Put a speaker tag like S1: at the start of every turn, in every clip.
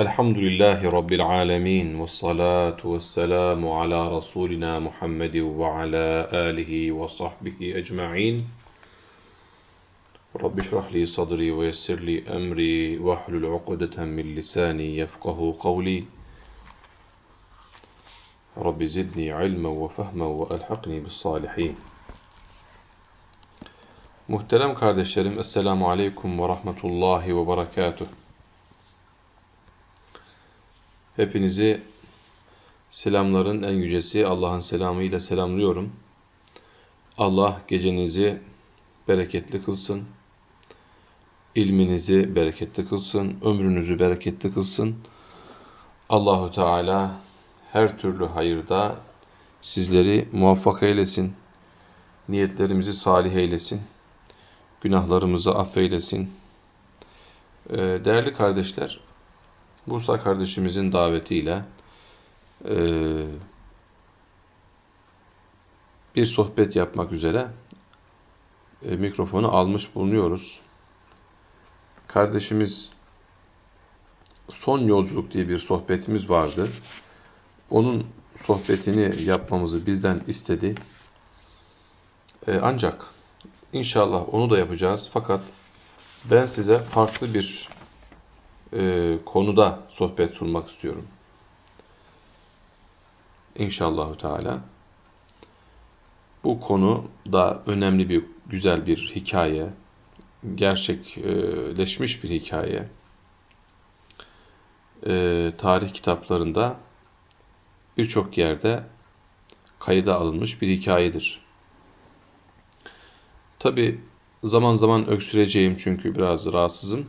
S1: الحمد لله رب العالمين والصلاة والسلام على رسولنا محمد وعلى آله وصحبه أجمعين. رب اشرح لي صدري ويسر لي أمري واحلل عقدة من لساني يفقه قولي. رب زدني علما وفهما وألحقني بالصالحين. Muhterem kardeşlerim, Esselamu Aleyküm ve Rahmetullahi ve Berekatuhu. Hepinizi selamların en yücesi Allah'ın selamıyla selamlıyorum. Allah gecenizi bereketli kılsın, ilminizi bereketli kılsın, ömrünüzü bereketli kılsın. Allahu Teala her türlü hayırda sizleri muvaffak eylesin, niyetlerimizi salih eylesin, günahlarımızı affeylesin. Ee, değerli kardeşler, Musa kardeşimizin davetiyle e, bir sohbet yapmak üzere e, mikrofonu almış bulunuyoruz. Kardeşimiz son yolculuk diye bir sohbetimiz vardı. Onun sohbetini yapmamızı bizden istedi. E, ancak inşallah onu da yapacağız. Fakat ben size farklı bir e, konuda sohbet sunmak istiyorum. İnşallahü Teala. Bu konu da önemli bir, güzel bir hikaye, gerçekleşmiş bir hikaye. E, tarih kitaplarında birçok yerde kayıda alınmış bir hikayedir. Tabi zaman zaman öksüreceğim çünkü biraz rahatsızım.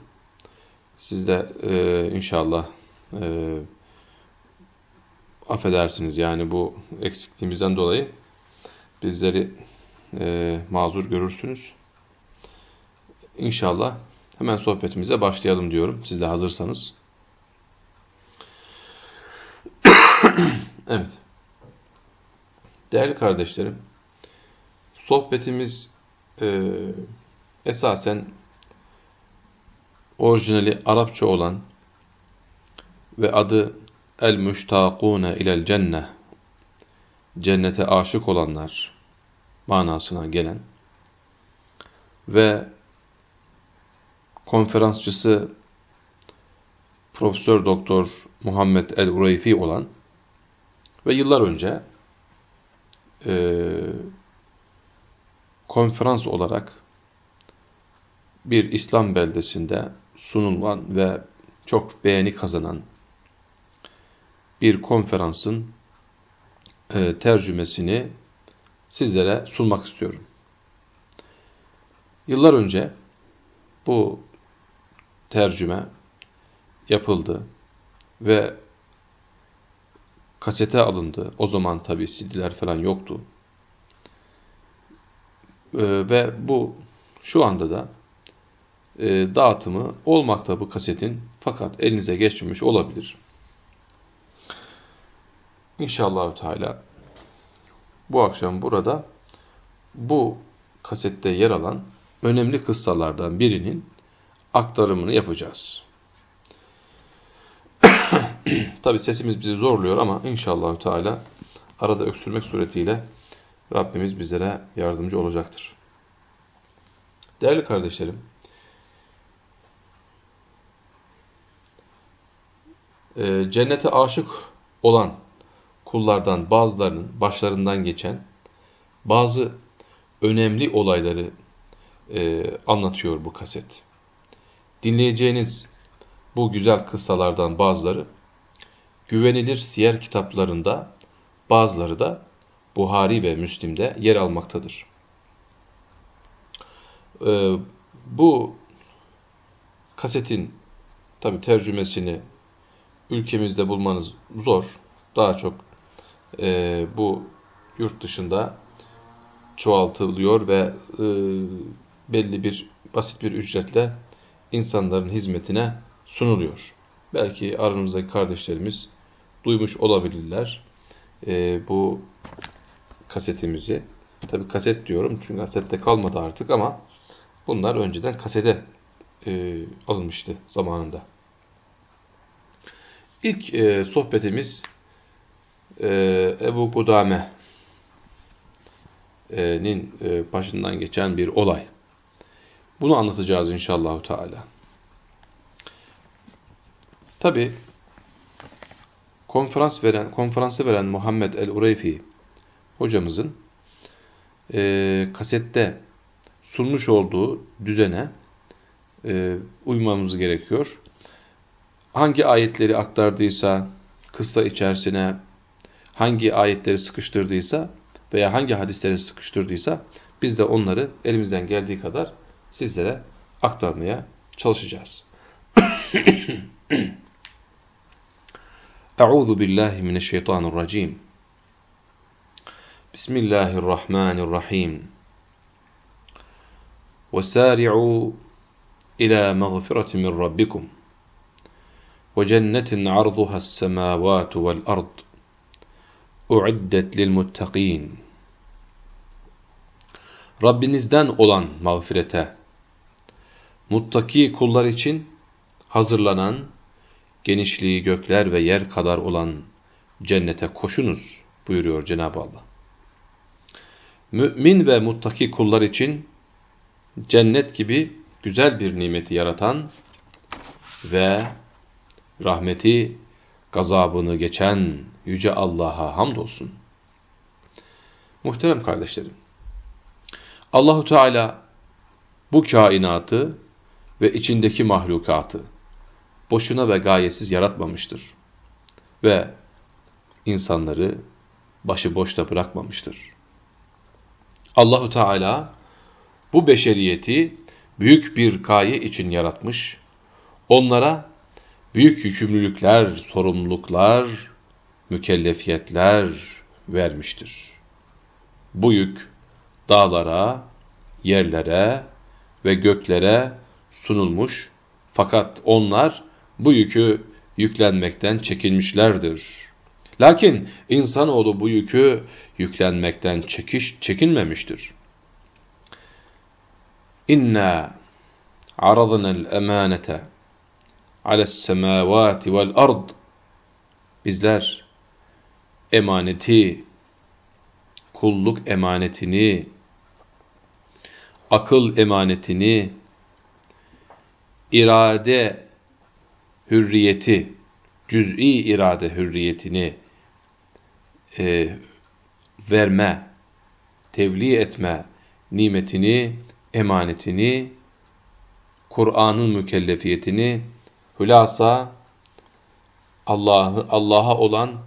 S1: Siz de e, inşallah e, affedersiniz yani bu eksikliğimizden dolayı bizleri e, mazur görürsünüz. İnşallah hemen sohbetimize başlayalım diyorum. Siz de hazırsanız. evet. Değerli kardeşlerim, sohbetimiz e, esasen orijinali Arapça olan ve adı El-Müştakûne ilel cenneh cennete aşık olanlar manasına gelen ve konferansçısı Profesör Doktor Muhammed El-Ureyfi olan ve yıllar önce e, konferans olarak bir İslam beldesinde sunulan ve çok beğeni kazanan bir konferansın e, tercümesini sizlere sunmak istiyorum. Yıllar önce bu tercüme yapıldı ve kasete alındı. O zaman tabi CD'ler falan yoktu. E, ve bu şu anda da e, dağıtımı olmakta bu kasetin fakat elinize geçmemiş olabilir. İnşallah Teala bu akşam burada bu kasette yer alan önemli kıssalardan birinin aktarımını yapacağız. Tabi sesimiz bizi zorluyor ama inşallah Teala arada öksürmek suretiyle Rabbimiz bizlere yardımcı olacaktır. Değerli kardeşlerim, e, cennete aşık olan kullardan bazılarının başlarından geçen bazı önemli olayları e, anlatıyor bu kaset. Dinleyeceğiniz bu güzel kıssalardan bazıları güvenilir siyer kitaplarında bazıları da Buhari ve Müslim'de yer almaktadır. Ee, bu kasetin tabi tercümesini ülkemizde bulmanız zor. Daha çok e, bu yurt dışında çoğaltılıyor ve e, belli bir basit bir ücretle insanların hizmetine sunuluyor. Belki aranızdaki kardeşlerimiz duymuş olabilirler e, bu kasetimizi. Tabi kaset diyorum çünkü kasette kalmadı artık ama bunlar önceden kasede e, alınmıştı zamanında. İlk e, sohbetimiz e, Ebu Kudame'nin e, başından geçen bir olay. Bunu anlatacağız inşallah Teala. Tabi konferans veren, konferansı veren Muhammed el-Ureyfi hocamızın e, kasette sunmuş olduğu düzene e, uymamız gerekiyor hangi ayetleri aktardıysa kıssa içerisine, hangi ayetleri sıkıştırdıysa veya hangi hadisleri sıkıştırdıysa biz de onları elimizden geldiği kadar sizlere aktarmaya çalışacağız. Euzu billahi mineşşeytanirracim. Bismillahirrahmanirrahim. Ve sari'u ila mağfireti min rabbikum. وجنة عرضها السماوات والأرض أعدت للمتقين Rabbinizden olan mağfirete, muttaki kullar için hazırlanan, genişliği gökler ve yer kadar olan cennete koşunuz buyuruyor Cenab-ı Allah. Mümin ve muttaki kullar için cennet gibi güzel bir nimeti yaratan ve rahmeti, gazabını geçen Yüce Allah'a hamdolsun. Muhterem kardeşlerim, Allahu Teala bu kainatı ve içindeki mahlukatı boşuna ve gayesiz yaratmamıştır. Ve insanları başıboşta bırakmamıştır. Allahu Teala bu beşeriyeti büyük bir gaye için yaratmış, onlara büyük yükümlülükler, sorumluluklar, mükellefiyetler vermiştir. Bu yük dağlara, yerlere ve göklere sunulmuş fakat onlar bu yükü yüklenmekten çekinmişlerdir. Lakin insanoğlu bu yükü yüklenmekten çekiş, çekinmemiştir. İnna aradna'l emanete ales semavati vel ard. Bizler emaneti, kulluk emanetini, akıl emanetini, irade hürriyeti, cüz'i irade hürriyetini e, verme, tebliğ etme nimetini, emanetini, Kur'an'ın mükellefiyetini, Hülasa Allah'ı Allah'a olan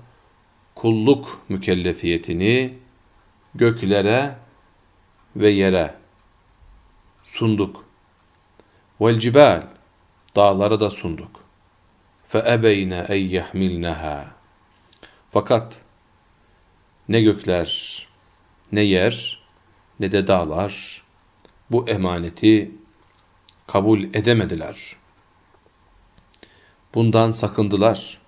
S1: kulluk mükellefiyetini göklere ve yere sunduk. Vel cibal dağlara da sunduk. Fe ebeyne ey yahmilnaha. Fakat ne gökler, ne yer, ne de dağlar bu emaneti kabul edemediler.'' bundan sakındılar.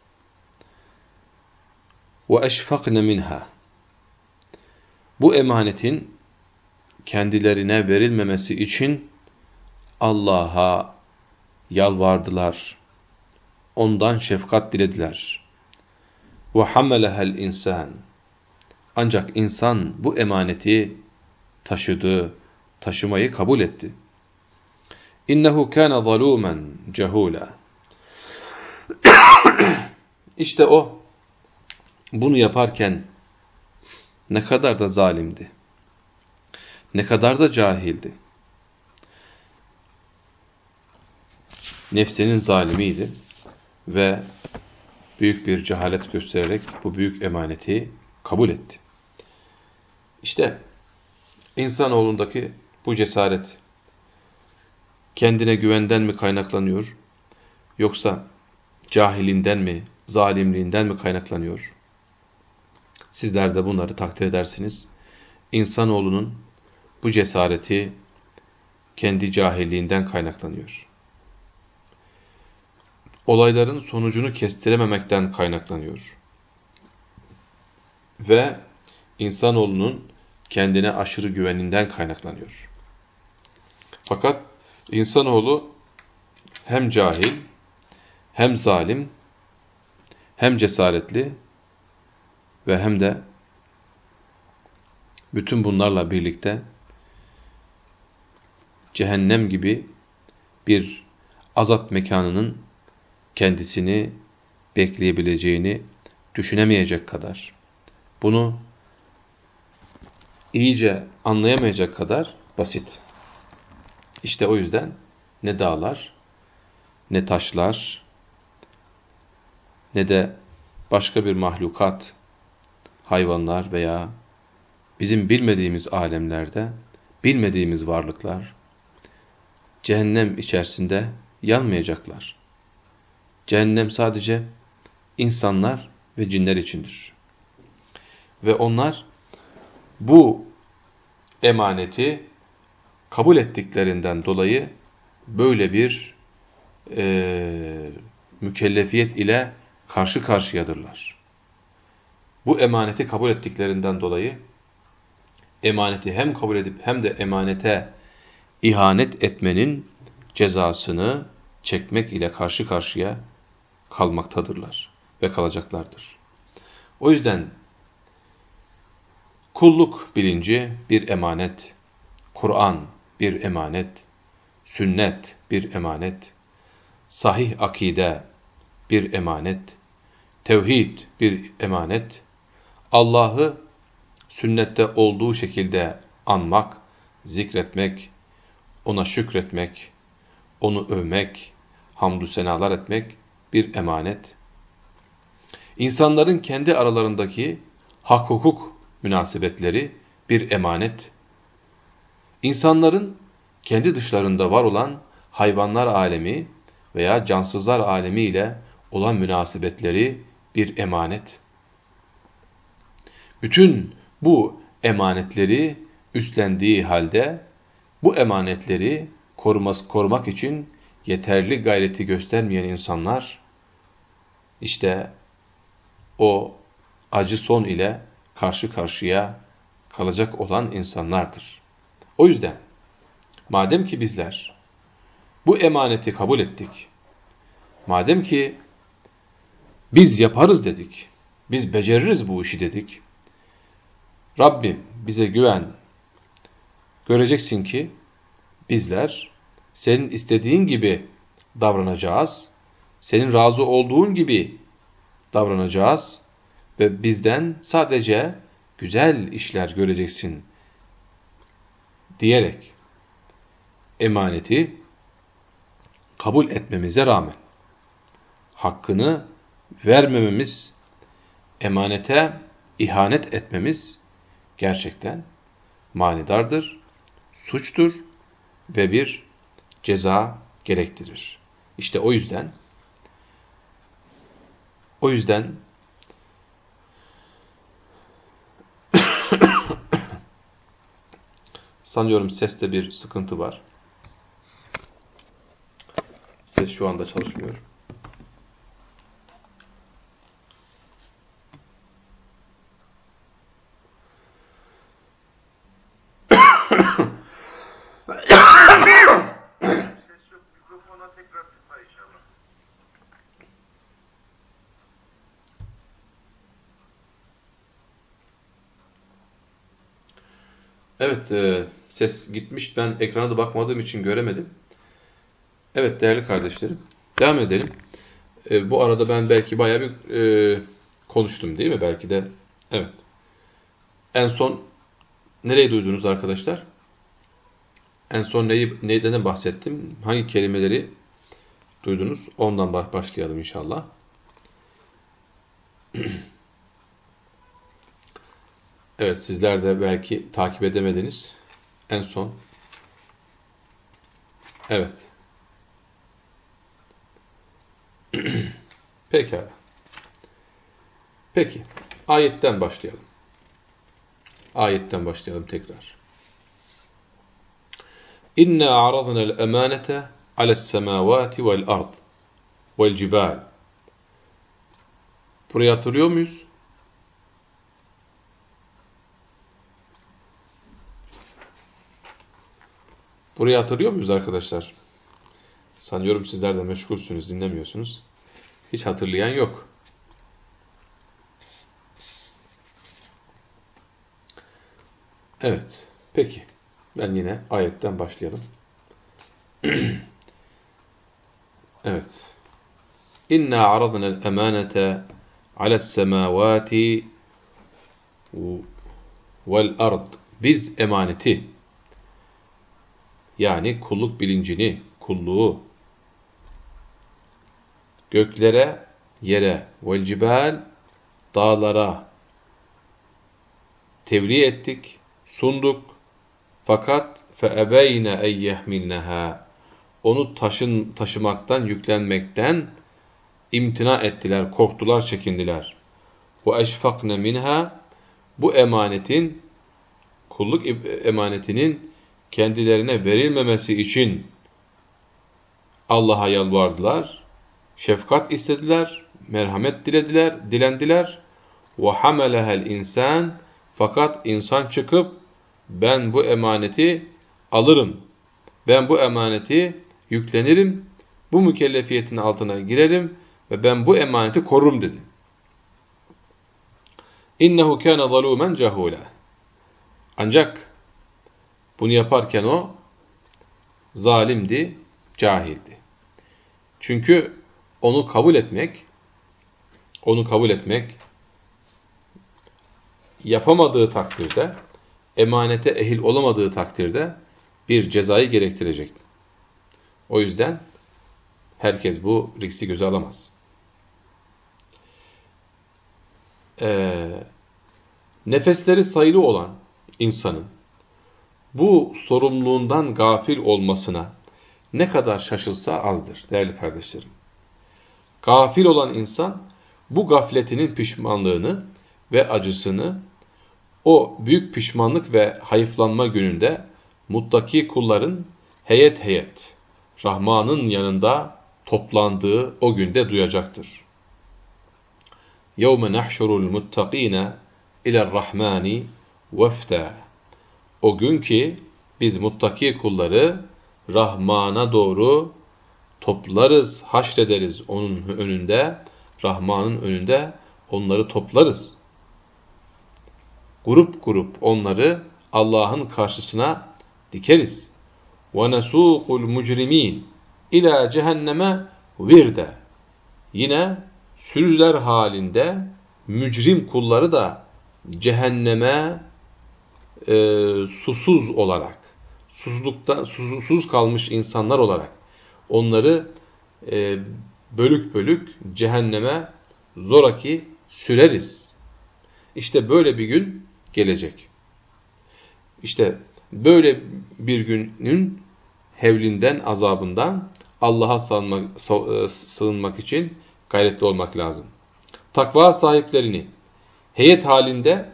S1: Ve eşfakne minha. Bu emanetin kendilerine verilmemesi için Allah'a yalvardılar. Ondan şefkat dilediler. Ve hamalehel insan. Ancak insan bu emaneti taşıdı, taşımayı kabul etti. İnnehu kana zalumen cehula. İşte o bunu yaparken ne kadar da zalimdi. Ne kadar da cahildi. Nefsinin zalimiydi ve büyük bir cehalet göstererek bu büyük emaneti kabul etti. İşte insanoğlundaki bu cesaret kendine güvenden mi kaynaklanıyor yoksa cahilinden mi, zalimliğinden mi kaynaklanıyor? Sizler de bunları takdir edersiniz. İnsanoğlunun bu cesareti kendi cahilliğinden kaynaklanıyor olayların sonucunu kestirememekten kaynaklanıyor. Ve insanoğlunun kendine aşırı güveninden kaynaklanıyor. Fakat insanoğlu hem cahil, hem zalim, hem cesaretli ve hem de bütün bunlarla birlikte cehennem gibi bir azap mekanının kendisini bekleyebileceğini düşünemeyecek kadar, bunu iyice anlayamayacak kadar basit. İşte o yüzden ne dağlar, ne taşlar, ne de başka bir mahlukat, hayvanlar veya bizim bilmediğimiz alemlerde, bilmediğimiz varlıklar, cehennem içerisinde yanmayacaklar. Cehennem sadece insanlar ve cinler içindir. Ve onlar bu emaneti kabul ettiklerinden dolayı böyle bir e, mükellefiyet ile karşı karşıyadırlar. Bu emaneti kabul ettiklerinden dolayı emaneti hem kabul edip hem de emanete ihanet etmenin cezasını çekmek ile karşı karşıya kalmaktadırlar ve kalacaklardır. O yüzden kulluk bilinci bir emanet, Kur'an bir emanet, sünnet bir emanet, sahih akide bir emanet, tevhid bir emanet, Allah'ı sünnette olduğu şekilde anmak, zikretmek, ona şükretmek, onu övmek, hamdü senalar etmek bir emanet. İnsanların kendi aralarındaki hak hukuk münasebetleri bir emanet. İnsanların kendi dışlarında var olan hayvanlar alemi veya cansızlar alemi ile olan münasebetleri bir emanet. Bütün bu emanetleri üstlendiği halde bu emanetleri koruması, korumak için yeterli gayreti göstermeyen insanlar işte o acı son ile karşı karşıya kalacak olan insanlardır. O yüzden madem ki bizler bu emaneti kabul ettik, madem ki biz yaparız dedik, biz beceririz bu işi dedik, Rabbim bize güven, göreceksin ki bizler senin istediğin gibi davranacağız, senin razı olduğun gibi davranacağız. Ve bizden sadece güzel işler göreceksin diyerek emaneti kabul etmemize rağmen hakkını vermememiz, emanete ihanet etmemiz gerçekten manidardır, suçtur ve bir ceza gerektirir. İşte o yüzden o yüzden sanıyorum seste bir sıkıntı var. Ses şu anda çalışmıyor. Evet, e, ses gitmiş. Ben ekrana da bakmadığım için göremedim. Evet değerli kardeşlerim, devam edelim. E, bu arada ben belki bayağı bir e, konuştum değil mi? Belki de, evet. En son nereyi duydunuz arkadaşlar? En son neyi, neyden bahsettim? Hangi kelimeleri duydunuz? Ondan başlayalım inşallah. Evet sizler de belki takip edemediniz. En son. Evet. Pekala. Peki. Ayetten başlayalım. Ayetten başlayalım tekrar. İnna aradna el-emanete ale's-semavati vel-ard vel-cibal. Burayı hatırlıyor muyuz? Burayı hatırlıyor muyuz arkadaşlar? Sanıyorum sizler de meşgulsünüz, dinlemiyorsunuz. Hiç hatırlayan yok. Evet, peki. Ben yine ayetten başlayalım. evet. İnna aradna'l emanete ala's-semawati vel ard. Biz emaneti yani kulluk bilincini, kulluğu göklere, yere, vel cibal dağlara tebliğ ettik, sunduk. Fakat feebeyne en yehmilneha onu taşın taşımaktan, yüklenmekten imtina ettiler, korktular, çekindiler. Ve eşfakne minha bu emanetin kulluk emanetinin kendilerine verilmemesi için Allah'a yalvardılar, şefkat istediler, merhamet dilediler, dilendiler. Hamelehel insan fakat insan çıkıp ben bu emaneti alırım. Ben bu emaneti yüklenirim. Bu mükellefiyetin altına girerim ve ben bu emaneti korurum dedi. İnnehu kana zalumen cehula. Ancak bunu yaparken o zalimdi, cahildi. Çünkü onu kabul etmek, onu kabul etmek yapamadığı takdirde, emanete ehil olamadığı takdirde bir cezayı gerektirecek. O yüzden herkes bu riksi göze alamaz. Ee, nefesleri sayılı olan insanın bu sorumluluğundan gafil olmasına ne kadar şaşılsa azdır değerli kardeşlerim. Gafil olan insan bu gafletinin pişmanlığını ve acısını o büyük pişmanlık ve hayıflanma gününde muttaki kulların heyet heyet Rahman'ın yanında toplandığı o günde duyacaktır. يَوْمَ نَحْشُرُ الْمُتَّقِينَ اِلَى الرَّحْمَانِ وَفْتَى O gün ki biz muttaki kulları Rahman'a doğru toplarız, haşrederiz onun önünde, Rahman'ın önünde onları toplarız. Grup grup onları Allah'ın karşısına dikeriz. وَنَسُوقُ الْمُجْرِم۪ينَ اِلَى cehenneme virde. Yine sürüler halinde mücrim kulları da cehenneme e, susuz olarak, susuzlukta, susuz kalmış insanlar olarak onları e, bölük bölük cehenneme zoraki süreriz. İşte böyle bir gün gelecek. İşte böyle bir günün hevlinden, azabından Allah'a e, sığınmak için gayretli olmak lazım. Takva sahiplerini heyet halinde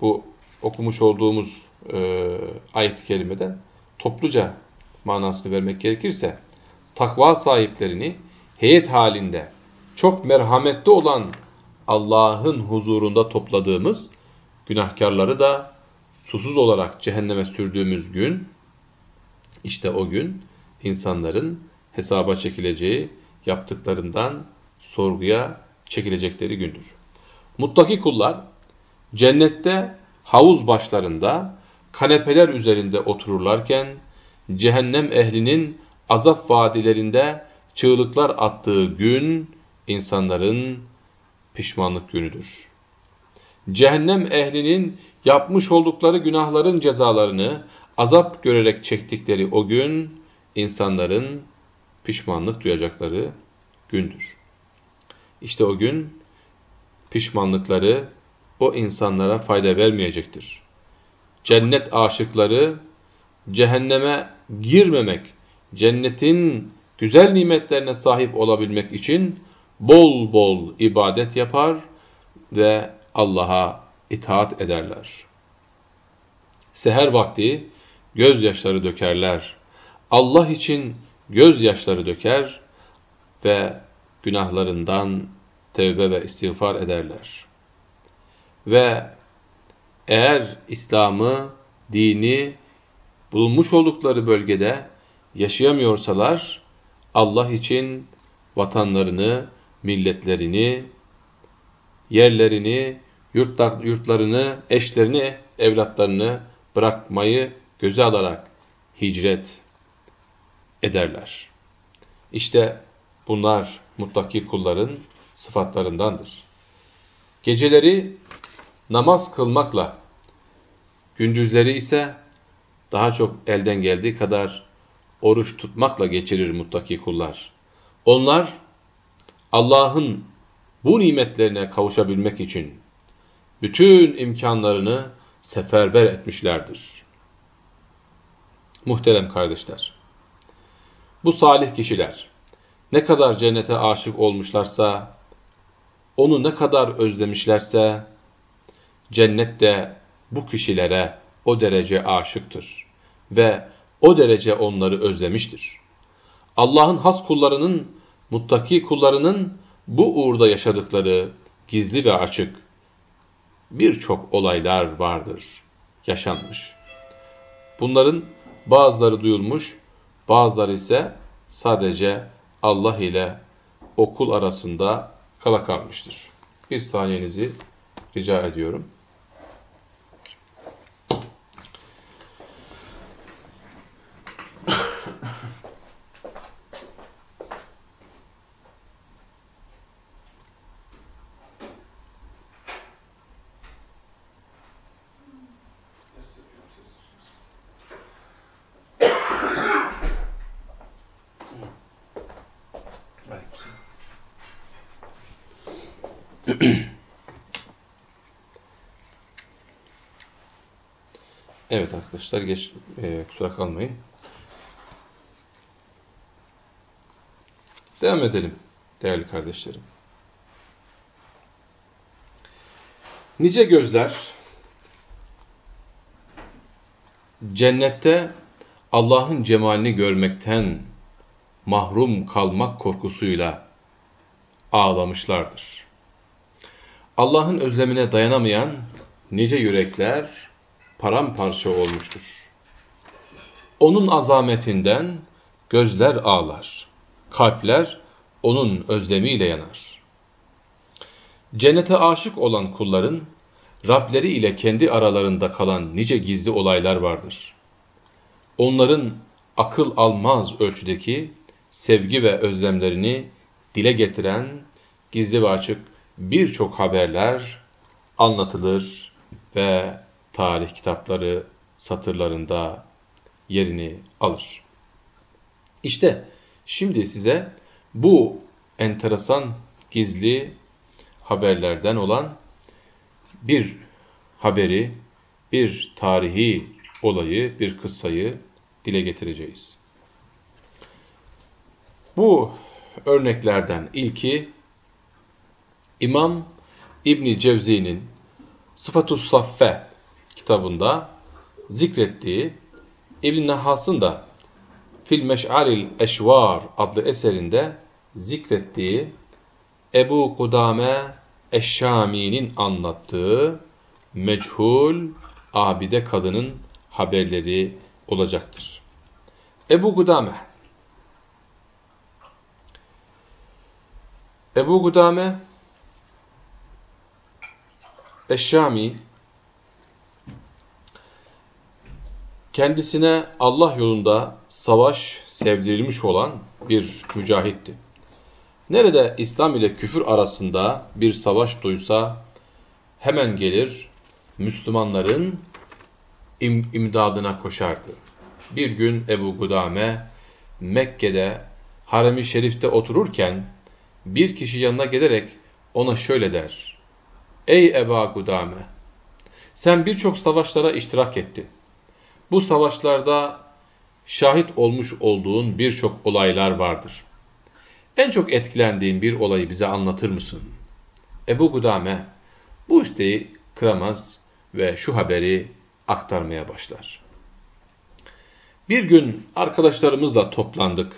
S1: bu okumuş olduğumuz e, ayet-i kerimede topluca manasını vermek gerekirse takva sahiplerini heyet halinde çok merhametli olan Allah'ın huzurunda topladığımız günahkarları da susuz olarak cehenneme sürdüğümüz gün işte o gün insanların hesaba çekileceği yaptıklarından sorguya çekilecekleri gündür. Muttaki kullar cennette havuz başlarında kanepeler üzerinde otururlarken cehennem ehlinin azap vadilerinde çığlıklar attığı gün insanların pişmanlık günüdür. Cehennem ehlinin yapmış oldukları günahların cezalarını azap görerek çektikleri o gün insanların pişmanlık duyacakları gündür. İşte o gün pişmanlıkları o insanlara fayda vermeyecektir. Cennet aşıkları cehenneme girmemek, cennetin güzel nimetlerine sahip olabilmek için bol bol ibadet yapar ve Allah'a itaat ederler. Seher vakti gözyaşları dökerler. Allah için gözyaşları döker ve günahlarından tevbe ve istiğfar ederler. Ve eğer İslam'ı, dini bulunmuş oldukları bölgede yaşayamıyorsalar Allah için vatanlarını, milletlerini, yerlerini, yurtlar, yurtlarını, eşlerini evlatlarını bırakmayı göze alarak hicret ederler. İşte bunlar muttaki kulların sıfatlarındandır. Geceleri namaz kılmakla, gündüzleri ise daha çok elden geldiği kadar oruç tutmakla geçirir muttaki kullar. Onlar Allah'ın bu nimetlerine kavuşabilmek için bütün imkanlarını seferber etmişlerdir. Muhterem kardeşler, bu salih kişiler ne kadar cennete aşık olmuşlarsa, onu ne kadar özlemişlerse, cennet de bu kişilere o derece aşıktır ve o derece onları özlemiştir. Allah'ın has kullarının, muttaki kullarının bu uğurda yaşadıkları gizli ve açık birçok olaylar vardır, yaşanmış. Bunların bazıları duyulmuş, bazıları ise sadece Allah ile okul arasında kala kalmıştır. Bir saniyenizi rica ediyorum. Evet arkadaşlar geç e, kusura kalmayın. Devam edelim değerli kardeşlerim. Nice gözler cennette Allah'ın cemalini görmekten mahrum kalmak korkusuyla ağlamışlardır. Allah'ın özlemine dayanamayan nice yürekler paramparça olmuştur. Onun azametinden gözler ağlar, kalpler onun özlemiyle yanar. Cennete aşık olan kulların, Rableri ile kendi aralarında kalan nice gizli olaylar vardır. Onların akıl almaz ölçüdeki sevgi ve özlemlerini dile getiren gizli ve açık birçok haberler anlatılır ve tarih kitapları satırlarında yerini alır. İşte şimdi size bu enteresan gizli haberlerden olan bir haberi, bir tarihi olayı, bir kıssayı dile getireceğiz. Bu örneklerden ilki İmam İbni Cevzi'nin Sıfatus Saffe kitabında zikrettiği İbn Nahas'ın da Fil Meş'alil Eşvar adlı eserinde zikrettiği Ebu Kudame Eşşami'nin anlattığı meçhul abide kadının haberleri olacaktır. Ebu Kudame Ebu Kudame Eşşami kendisine Allah yolunda savaş sevdirilmiş olan bir mücahitti. Nerede İslam ile küfür arasında bir savaş duysa hemen gelir Müslümanların im imdadına koşardı. Bir gün Ebu Gudame Mekke'de harem-i şerifte otururken bir kişi yanına gelerek ona şöyle der. Ey Eba Gudame! Sen birçok savaşlara iştirak ettin. Bu savaşlarda şahit olmuş olduğun birçok olaylar vardır. En çok etkilendiğin bir olayı bize anlatır mısın? Ebu Gudame bu isteği kıramaz ve şu haberi aktarmaya başlar. Bir gün arkadaşlarımızla toplandık.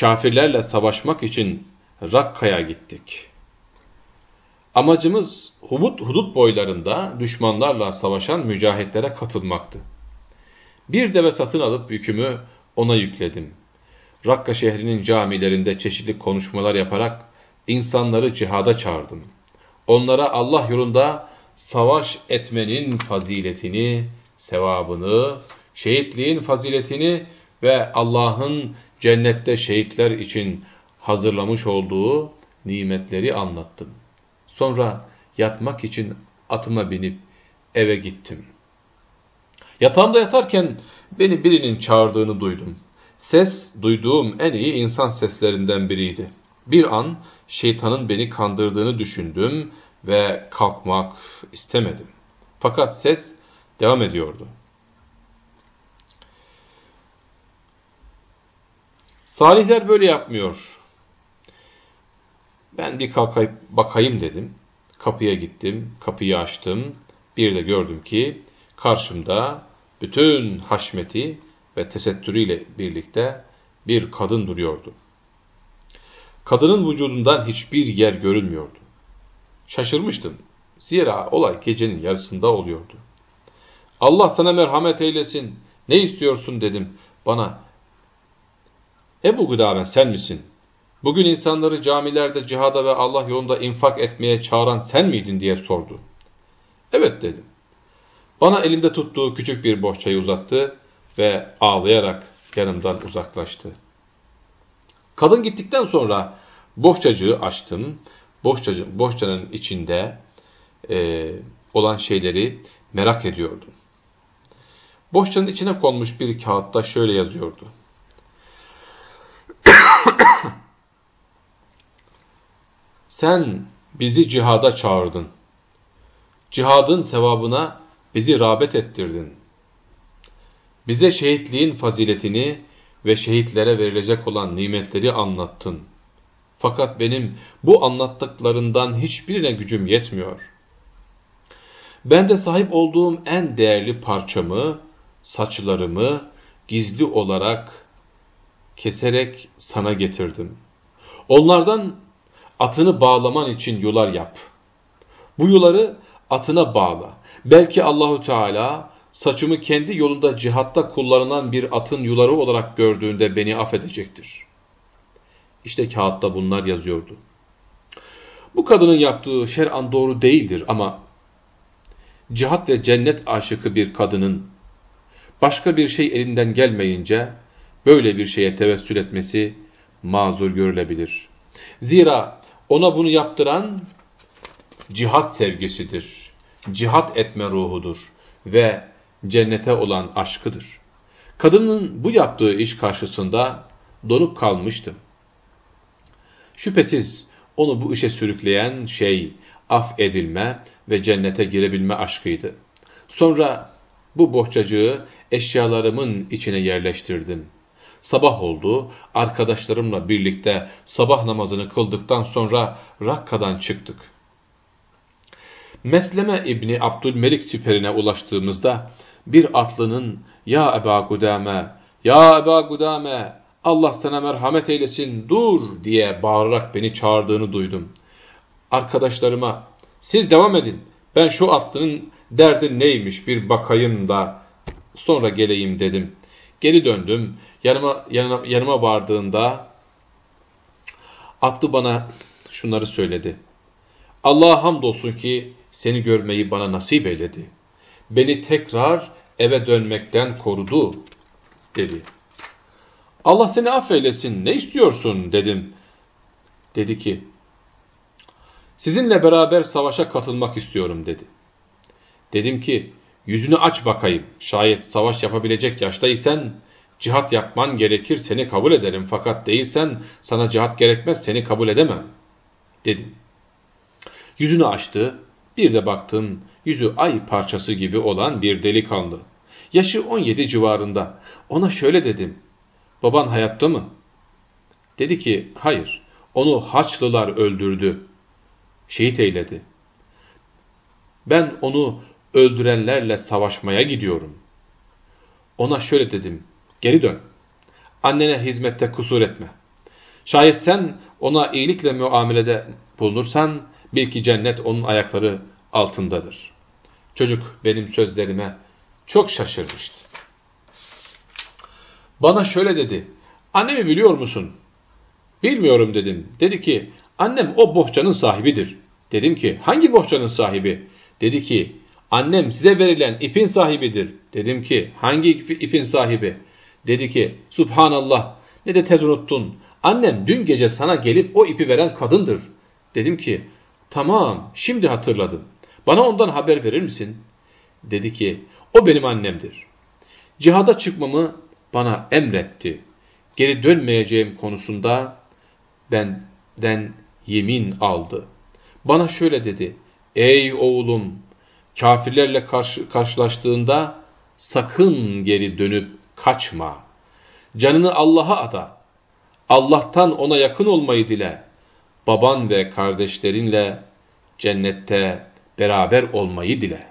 S1: Kafirlerle savaşmak için Rakka'ya gittik. Amacımız hudut, hudut boylarında düşmanlarla savaşan mücahitlere katılmaktı. Bir deve satın alıp yükümü ona yükledim. Rakka şehrinin camilerinde çeşitli konuşmalar yaparak insanları cihada çağırdım. Onlara Allah yolunda savaş etmenin faziletini, sevabını, şehitliğin faziletini ve Allah'ın cennette şehitler için hazırlamış olduğu nimetleri anlattım. Sonra yatmak için atıma binip eve gittim. Yatağımda yatarken beni birinin çağırdığını duydum. Ses duyduğum en iyi insan seslerinden biriydi. Bir an şeytanın beni kandırdığını düşündüm ve kalkmak istemedim. Fakat ses devam ediyordu. Salihler böyle yapmıyor. Ben bir kalkayıp bakayım dedim. Kapıya gittim, kapıyı açtım. Bir de gördüm ki karşımda bütün haşmeti ve tesettürüyle birlikte bir kadın duruyordu. Kadının vücudundan hiçbir yer görünmüyordu. Şaşırmıştım. Zira olay gecenin yarısında oluyordu. Allah sana merhamet eylesin. Ne istiyorsun dedim. Bana Ebu Gıdame sen misin? Bugün insanları camilerde cihada ve Allah yolunda infak etmeye çağıran sen miydin diye sordu. Evet dedim. Bana elinde tuttuğu küçük bir bohçayı uzattı ve ağlayarak yanımdan uzaklaştı. Kadın gittikten sonra bohçacığı açtım. Bohçacı, bohçanın içinde e, olan şeyleri merak ediyordum. Bohçanın içine konmuş bir kağıtta şöyle yazıyordu. Sen bizi cihada çağırdın. Cihadın sevabına bizi rağbet ettirdin. Bize şehitliğin faziletini ve şehitlere verilecek olan nimetleri anlattın. Fakat benim bu anlattıklarından hiçbirine gücüm yetmiyor. Ben de sahip olduğum en değerli parçamı, saçlarımı gizli olarak keserek sana getirdim. Onlardan atını bağlaman için yular yap. Bu yuları atına bağla. Belki Allahu Teala saçımı kendi yolunda cihatta kullanılan bir atın yuları olarak gördüğünde beni affedecektir. İşte kağıtta bunlar yazıyordu. Bu kadının yaptığı şer'an doğru değildir ama cihat ve cennet aşıkı bir kadının başka bir şey elinden gelmeyince böyle bir şeye tevessül etmesi mazur görülebilir. Zira ona bunu yaptıran cihat sevgisidir. Cihat etme ruhudur ve cennete olan aşkıdır. Kadının bu yaptığı iş karşısında donup kalmıştım. Şüphesiz onu bu işe sürükleyen şey af edilme ve cennete girebilme aşkıydı. Sonra bu bohçacığı eşyalarımın içine yerleştirdim. Sabah oldu, arkadaşlarımla birlikte sabah namazını kıldıktan sonra Rakka'dan çıktık. Mesleme İbni Abdülmelik siperine ulaştığımızda bir atlının ya Eba Gudame, ya Eba Gudame Allah sana merhamet eylesin dur diye bağırarak beni çağırdığını duydum. Arkadaşlarıma siz devam edin ben şu atlının derdi neymiş bir bakayım da sonra geleyim dedim. Geri döndüm yanıma, yanıma, yanıma vardığında atlı bana şunları söyledi. Allah'a hamdolsun ki seni görmeyi bana nasip eyledi. Beni tekrar eve dönmekten korudu dedi. Allah seni affeylesin ne istiyorsun dedim. Dedi ki sizinle beraber savaşa katılmak istiyorum dedi. Dedim ki yüzünü aç bakayım şayet savaş yapabilecek yaştaysan cihat yapman gerekir seni kabul ederim fakat değilsen sana cihat gerekmez seni kabul edemem dedim. Yüzünü açtı bir de baktım yüzü ay parçası gibi olan bir delikanlı. Yaşı 17 civarında. Ona şöyle dedim. Baban hayatta mı? Dedi ki hayır. Onu Haçlılar öldürdü. Şehit eyledi. Ben onu öldürenlerle savaşmaya gidiyorum. Ona şöyle dedim. Geri dön. Annene hizmette kusur etme. Şayet sen ona iyilikle muamelede bulunursan bil ki cennet onun ayakları altındadır. Çocuk benim sözlerime çok şaşırmıştı. Bana şöyle dedi. Annemi biliyor musun? Bilmiyorum dedim. Dedi ki annem o bohçanın sahibidir. Dedim ki hangi bohçanın sahibi? Dedi ki annem size verilen ipin sahibidir. Dedim ki hangi ipin sahibi? Dedi ki subhanallah ne de tez unuttun. Annem dün gece sana gelip o ipi veren kadındır. Dedim ki tamam şimdi hatırladım. Bana ondan haber verir misin? Dedi ki o benim annemdir. Cihada çıkmamı bana emretti. Geri dönmeyeceğim konusunda benden yemin aldı. Bana şöyle dedi. Ey oğlum kafirlerle karşı, karşılaştığında sakın geri dönüp kaçma. Canını Allah'a ada. Allah'tan ona yakın olmayı dile. Baban ve kardeşlerinle cennette beraber olmayı dile.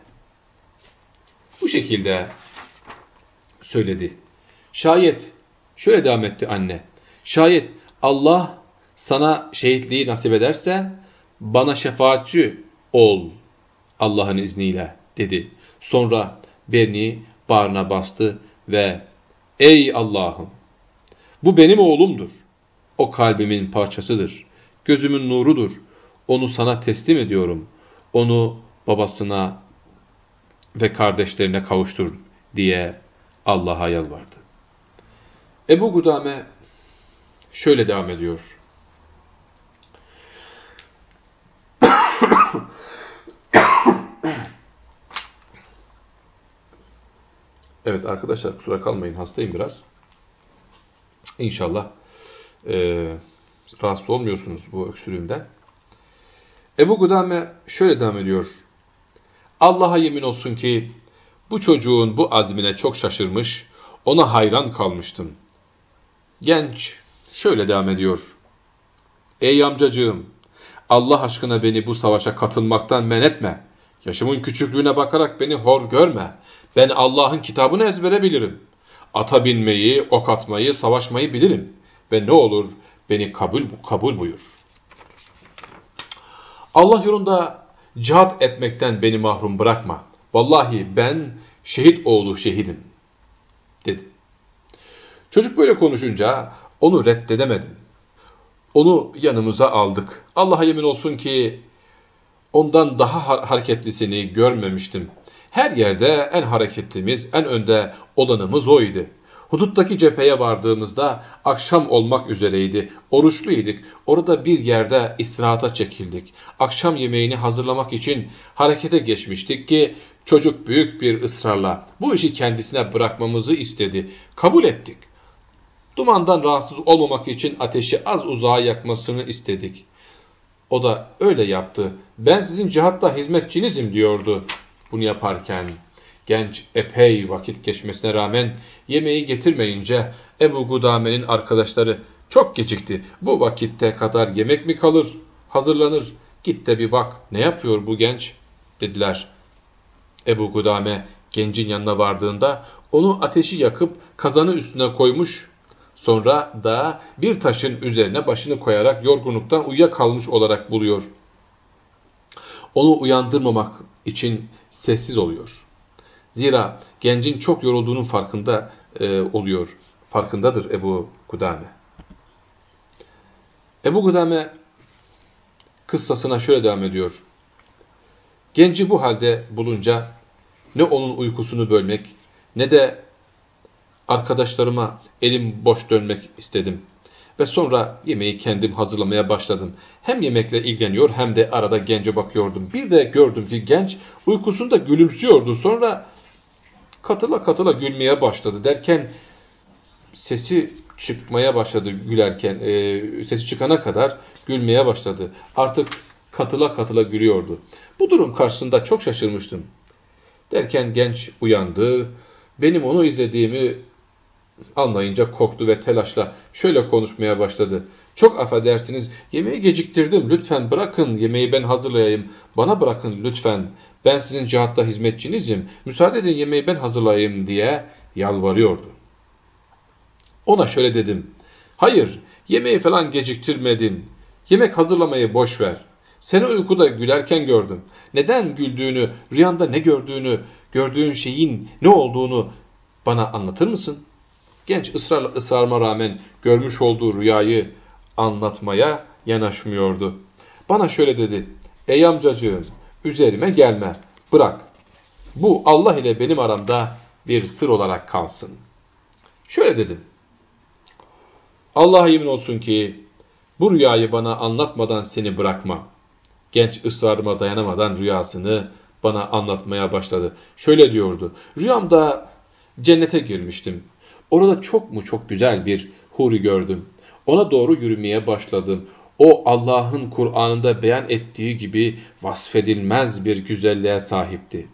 S1: Bu şekilde söyledi. Şayet şöyle devam etti anne. Şayet Allah sana şehitliği nasip ederse bana şefaatçi ol Allah'ın izniyle dedi. Sonra beni bağrına bastı ve ey Allah'ım bu benim oğlumdur. O kalbimin parçasıdır. Gözümün nurudur. Onu sana teslim ediyorum. Onu babasına ve kardeşlerine kavuştur diye Allah'a yalvardı. Ebu Gudame şöyle devam ediyor. Evet arkadaşlar kusura kalmayın hastayım biraz. İnşallah e, rahatsız olmuyorsunuz bu öksürüğümden. Ebu Gudame şöyle devam ediyor. Allah'a yemin olsun ki bu çocuğun bu azmine çok şaşırmış, ona hayran kalmıştım. Genç şöyle devam ediyor. Ey amcacığım, Allah aşkına beni bu savaşa katılmaktan men etme. Yaşımın küçüklüğüne bakarak beni hor görme. Ben Allah'ın kitabını ezbere bilirim. Ata binmeyi, ok atmayı, savaşmayı bilirim. Ve ne olur beni kabul, kabul buyur. Allah yolunda cihat etmekten beni mahrum bırakma. Vallahi ben şehit oğlu şehidim dedi. Çocuk böyle konuşunca onu reddedemedim. Onu yanımıza aldık. Allah'a yemin olsun ki ondan daha hareketlisini görmemiştim. Her yerde en hareketlimiz, en önde olanımız oydu. Huduttaki cepheye vardığımızda akşam olmak üzereydi. Oruçluyduk. Orada bir yerde istirahata çekildik. Akşam yemeğini hazırlamak için harekete geçmiştik ki çocuk büyük bir ısrarla bu işi kendisine bırakmamızı istedi. Kabul ettik. Dumandan rahatsız olmamak için ateşi az uzağa yakmasını istedik. O da öyle yaptı. Ben sizin cihatta hizmetçinizim diyordu bunu yaparken. Genç epey vakit geçmesine rağmen yemeği getirmeyince Ebu Gudame'nin arkadaşları çok gecikti. Bu vakitte kadar yemek mi kalır? Hazırlanır. Git de bir bak ne yapıyor bu genç? dediler. Ebu Gudame gencin yanına vardığında onu ateşi yakıp kazanı üstüne koymuş sonra da bir taşın üzerine başını koyarak yorgunluktan uyuyakalmış olarak buluyor. Onu uyandırmamak için sessiz oluyor. Zira gencin çok yorulduğunun farkında e, oluyor. Farkındadır Ebu Kudame. Ebu Kudame kıssasına şöyle devam ediyor. Genci bu halde bulunca ne onun uykusunu bölmek ne de arkadaşlarıma elim boş dönmek istedim. Ve sonra yemeği kendim hazırlamaya başladım. Hem yemekle ilgileniyor hem de arada gence bakıyordum. Bir de gördüm ki genç uykusunda gülümsüyordu. Sonra katıla katıla gülmeye başladı derken sesi çıkmaya başladı gülerken e, sesi çıkana kadar gülmeye başladı. Artık katıla katıla gülüyordu. Bu durum karşısında çok şaşırmıştım. Derken genç uyandı. Benim onu izlediğimi anlayınca korktu ve telaşla şöyle konuşmaya başladı. Çok affedersiniz yemeği geciktirdim lütfen bırakın yemeği ben hazırlayayım. Bana bırakın lütfen ben sizin cihatta hizmetçinizim müsaade edin yemeği ben hazırlayayım diye yalvarıyordu. Ona şöyle dedim. Hayır yemeği falan geciktirmedin. Yemek hazırlamayı boş ver. Seni uykuda gülerken gördüm. Neden güldüğünü, rüyanda ne gördüğünü, gördüğün şeyin ne olduğunu bana anlatır mısın? Genç ısrarla ısrarma rağmen görmüş olduğu rüyayı anlatmaya yanaşmıyordu. Bana şöyle dedi. Ey amcacığım üzerime gelme. bırak. Bu Allah ile benim aramda bir sır olarak kalsın. Şöyle dedim. Allah'a yemin olsun ki bu rüyayı bana anlatmadan seni bırakmam. Genç ısrarıma dayanamadan rüyasını bana anlatmaya başladı. Şöyle diyordu. Rüyamda cennete girmiştim. Orada çok mu çok güzel bir huri gördüm. Ona doğru yürümeye başladım. O Allah'ın Kur'an'ında beyan ettiği gibi vasfedilmez bir güzelliğe sahipti.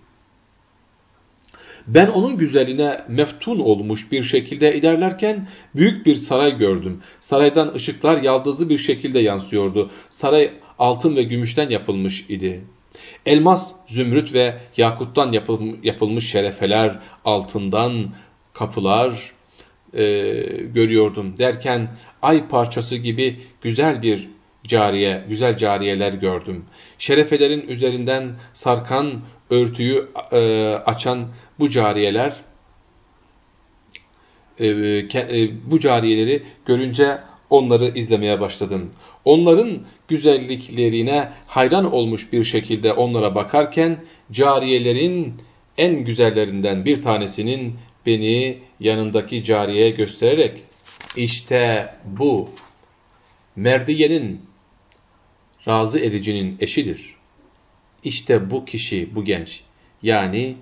S1: Ben onun güzeline meftun olmuş bir şekilde ilerlerken büyük bir saray gördüm. Saraydan ışıklar yaldızlı bir şekilde yansıyordu. Saray altın ve gümüşten yapılmış idi. Elmas, zümrüt ve yakuttan yapılmış şerefeler, altından kapılar e, görüyordum. Derken ay parçası gibi güzel bir cariye, güzel cariyeler gördüm. Şerefelerin üzerinden sarkan örtüyü e, açan bu cariyeler e, e, bu cariyeleri görünce onları izlemeye başladım. Onların güzelliklerine hayran olmuş bir şekilde onlara bakarken cariyelerin en güzellerinden bir tanesinin beni yanındaki cariyeye göstererek işte bu merdiyenin razı edicinin eşidir. İşte bu kişi, bu genç yani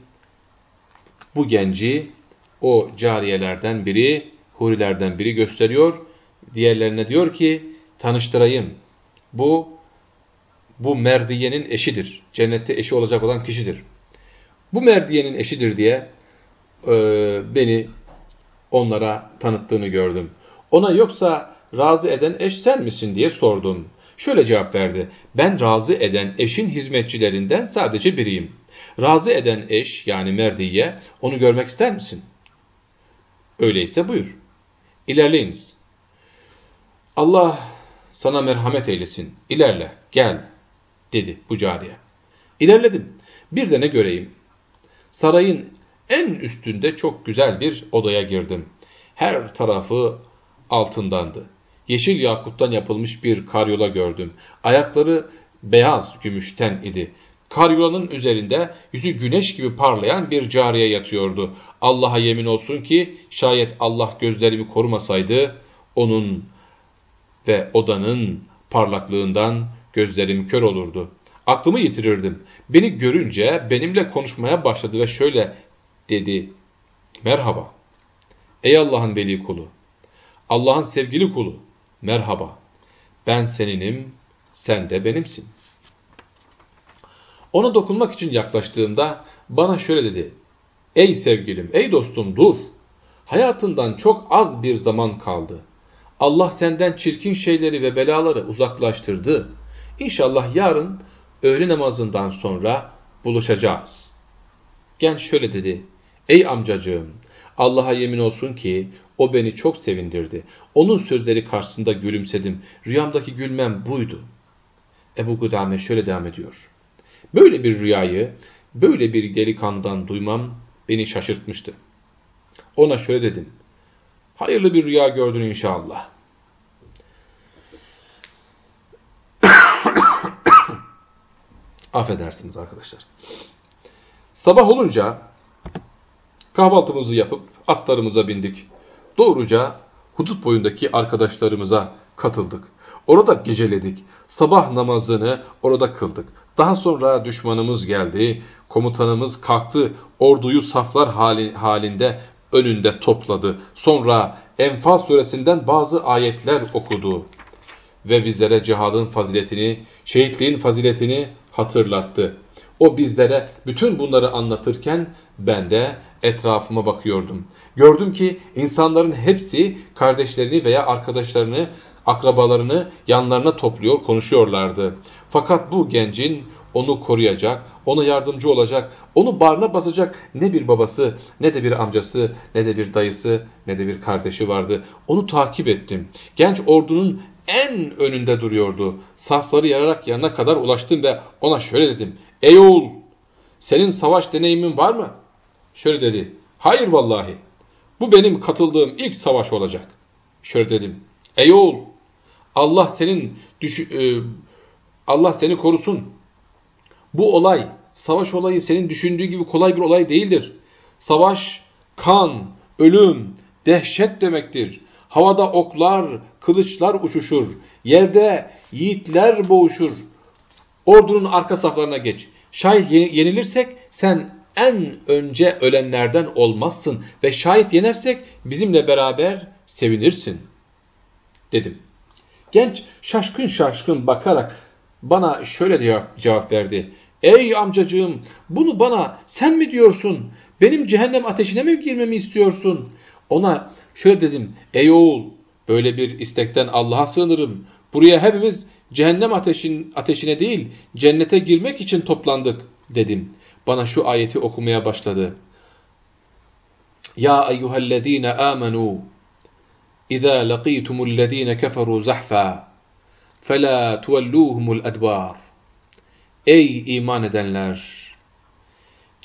S1: bu genci o cariyelerden biri, hurilerden biri gösteriyor. Diğerlerine diyor ki tanıştırayım. Bu bu merdiyenin eşidir. Cennette eşi olacak olan kişidir. Bu merdiyenin eşidir diye e, beni onlara tanıttığını gördüm. Ona yoksa razı eden eş sen misin diye sordum. Şöyle cevap verdi. Ben razı eden eşin hizmetçilerinden sadece biriyim. Razı eden eş yani merdiye onu görmek ister misin? Öyleyse buyur. İlerleyiniz. Allah sana merhamet eylesin. İlerle, gel dedi bu cariye. İlerledim. Bir de ne göreyim? Sarayın en üstünde çok güzel bir odaya girdim. Her tarafı altındandı. Yeşil yakuttan yapılmış bir karyola gördüm. Ayakları beyaz gümüşten idi. Karyolanın üzerinde yüzü güneş gibi parlayan bir cariye yatıyordu. Allah'a yemin olsun ki şayet Allah gözlerimi korumasaydı onun ve odanın parlaklığından gözlerim kör olurdu. Aklımı yitirirdim. Beni görünce benimle konuşmaya başladı ve şöyle dedi. Merhaba. Ey Allah'ın veli kulu. Allah'ın sevgili kulu. Merhaba. Ben seninim, sen de benimsin. Ona dokunmak için yaklaştığımda bana şöyle dedi. Ey sevgilim, ey dostum dur. Hayatından çok az bir zaman kaldı. Allah senden çirkin şeyleri ve belaları uzaklaştırdı. İnşallah yarın öğle namazından sonra buluşacağız. Genç şöyle dedi. Ey amcacığım, Allah'a yemin olsun ki o beni çok sevindirdi. Onun sözleri karşısında gülümsedim. Rüyamdaki gülmem buydu. Ebu Gudame şöyle devam ediyor. Böyle bir rüyayı, böyle bir delikanlıdan duymam beni şaşırtmıştı. Ona şöyle dedim. Hayırlı bir rüya gördün inşallah. Affedersiniz arkadaşlar. Sabah olunca kahvaltımızı yapıp atlarımıza bindik. Doğruca hudut boyundaki arkadaşlarımıza katıldık. Orada geceledik. Sabah namazını orada kıldık. Daha sonra düşmanımız geldi. Komutanımız kalktı. Orduyu saflar halinde önünde topladı. Sonra Enfal suresinden bazı ayetler okudu. Ve bizlere cihadın faziletini, şehitliğin faziletini hatırlattı. O bizlere bütün bunları anlatırken ben de etrafıma bakıyordum. Gördüm ki insanların hepsi kardeşlerini veya arkadaşlarını, akrabalarını yanlarına topluyor, konuşuyorlardı. Fakat bu gencin onu koruyacak, ona yardımcı olacak, onu barına basacak ne bir babası, ne de bir amcası, ne de bir dayısı, ne de bir kardeşi vardı. Onu takip ettim. Genç ordunun en önünde duruyordu. Safları yararak yanına kadar ulaştım ve ona şöyle dedim. Ey oğul, senin savaş deneyimin var mı? Şöyle dedi. Hayır vallahi. Bu benim katıldığım ilk savaş olacak. Şöyle dedim. Ey oğul Allah senin düş e, Allah seni korusun. Bu olay savaş olayı senin düşündüğü gibi kolay bir olay değildir. Savaş, kan, ölüm, dehşet demektir. Havada oklar, kılıçlar uçuşur. Yerde yiğitler boğuşur. Ordunun arka saflarına geç. Şayet yenilirsek sen en önce ölenlerden olmazsın ve şayet yenersek bizimle beraber sevinirsin dedim. Genç şaşkın şaşkın bakarak bana şöyle cevap verdi. Ey amcacığım bunu bana sen mi diyorsun? Benim cehennem ateşine mi girmemi istiyorsun? Ona şöyle dedim. Ey oğul böyle bir istekten Allah'a sığınırım. Buraya hepimiz cehennem ateşin, ateşine değil cennete girmek için toplandık dedim. Bana şu ayeti okumaya başladı. Ya eyyühellezine amenu İzâ laqîtumullezîne keferû zahfâ felâ tuvellûhumul edbâr Ey iman edenler!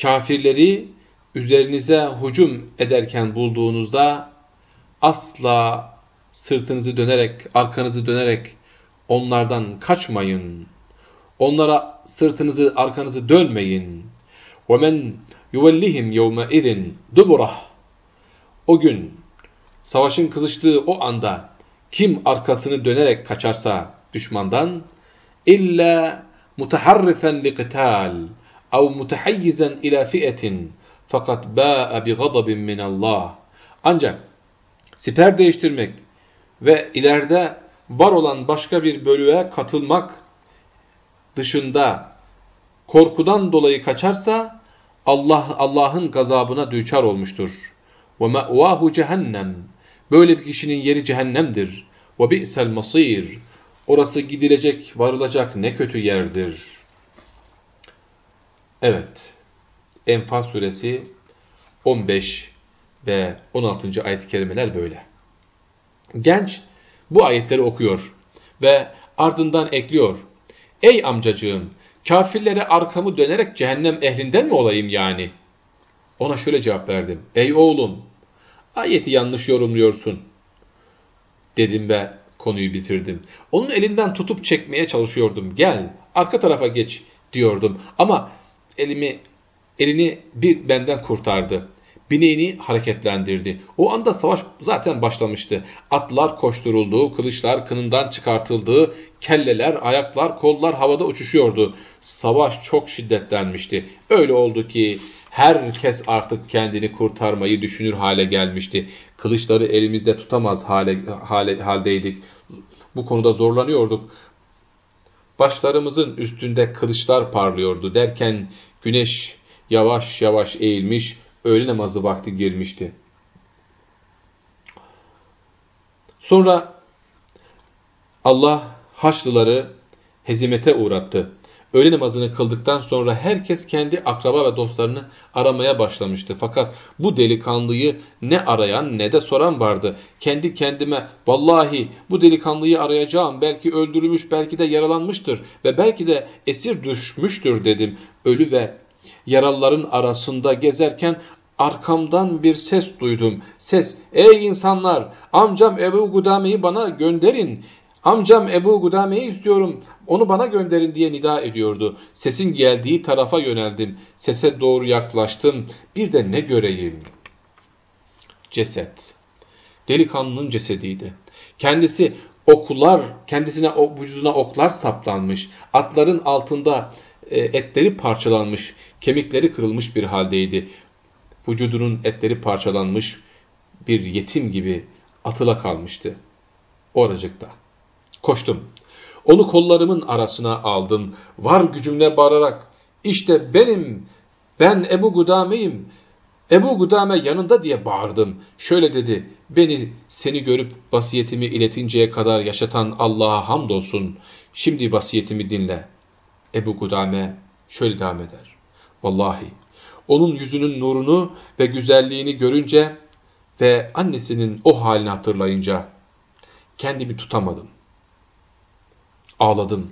S1: Kafirleri üzerinize hücum ederken bulduğunuzda asla sırtınızı dönerek, arkanızı dönerek onlardan kaçmayın. Onlara sırtınızı, arkanızı dönmeyin. وَمَنْ يُوَلِّهِمْ يَوْمَئِذٍ دُبُرَهِ O gün, savaşın kızıştığı o anda kim arkasını dönerek kaçarsa düşmandan illa mutaharrifen liqital ev mutahayyizen ila fi'etin fakat ba'a bi gadabin min Allah. Ancak siper değiştirmek ve ileride var olan başka bir bölüğe katılmak dışında korkudan dolayı kaçarsa Allah Allah'ın gazabına düçar olmuştur. Ve me'vahu cehennem. Böyle bir kişinin yeri cehennemdir. Ve bi'sel masir. Orası gidilecek, varılacak ne kötü yerdir. Evet. Enfal suresi 15 ve 16. ayet-i kerimeler böyle. Genç bu ayetleri okuyor ve ardından ekliyor. Ey amcacığım, kafirlere arkamı dönerek cehennem ehlinden mi olayım yani? Ona şöyle cevap verdim. Ey oğlum, ayeti yanlış yorumluyorsun. Dedim ve konuyu bitirdim. Onun elinden tutup çekmeye çalışıyordum. Gel, arka tarafa geç diyordum. Ama elimi elini bir benden kurtardı. Bineğini hareketlendirdi. O anda savaş zaten başlamıştı. Atlar koşturuldu, kılıçlar kınından çıkartıldı, kelleler, ayaklar, kollar havada uçuşuyordu. Savaş çok şiddetlenmişti. Öyle oldu ki herkes artık kendini kurtarmayı düşünür hale gelmişti. Kılıçları elimizde tutamaz hale, hale haldeydik. Bu konuda zorlanıyorduk. Başlarımızın üstünde kılıçlar parlıyordu derken güneş yavaş yavaş eğilmiş, öğle namazı vakti girmişti. Sonra Allah Haçlıları hezimete uğrattı. Öğle namazını kıldıktan sonra herkes kendi akraba ve dostlarını aramaya başlamıştı. Fakat bu delikanlıyı ne arayan ne de soran vardı. Kendi kendime vallahi bu delikanlıyı arayacağım belki öldürülmüş belki de yaralanmıştır ve belki de esir düşmüştür dedim. Ölü ve Yaralıların arasında gezerken arkamdan bir ses duydum. Ses, ey insanlar amcam Ebu Gudame'yi bana gönderin. Amcam Ebu Gudame'yi istiyorum, onu bana gönderin diye nida ediyordu. Sesin geldiği tarafa yöneldim. Sese doğru yaklaştım. Bir de ne göreyim? Ceset. Delikanlının cesediydi. Kendisi okular, kendisine vücuduna oklar saplanmış. Atların altında e, etleri parçalanmış, kemikleri kırılmış bir haldeydi. Vücudunun etleri parçalanmış bir yetim gibi atıla kalmıştı. Oracıkta. Koştum. Onu kollarımın arasına aldım. Var gücümle bağırarak işte benim, ben Ebu Gudame'yim. Ebu Gudame yanında diye bağırdım. Şöyle dedi, beni seni görüp vasiyetimi iletinceye kadar yaşatan Allah'a hamdolsun. Şimdi vasiyetimi dinle. Ebu Gudame şöyle devam eder. Vallahi onun yüzünün nurunu ve güzelliğini görünce ve annesinin o halini hatırlayınca kendimi tutamadım. Ağladım.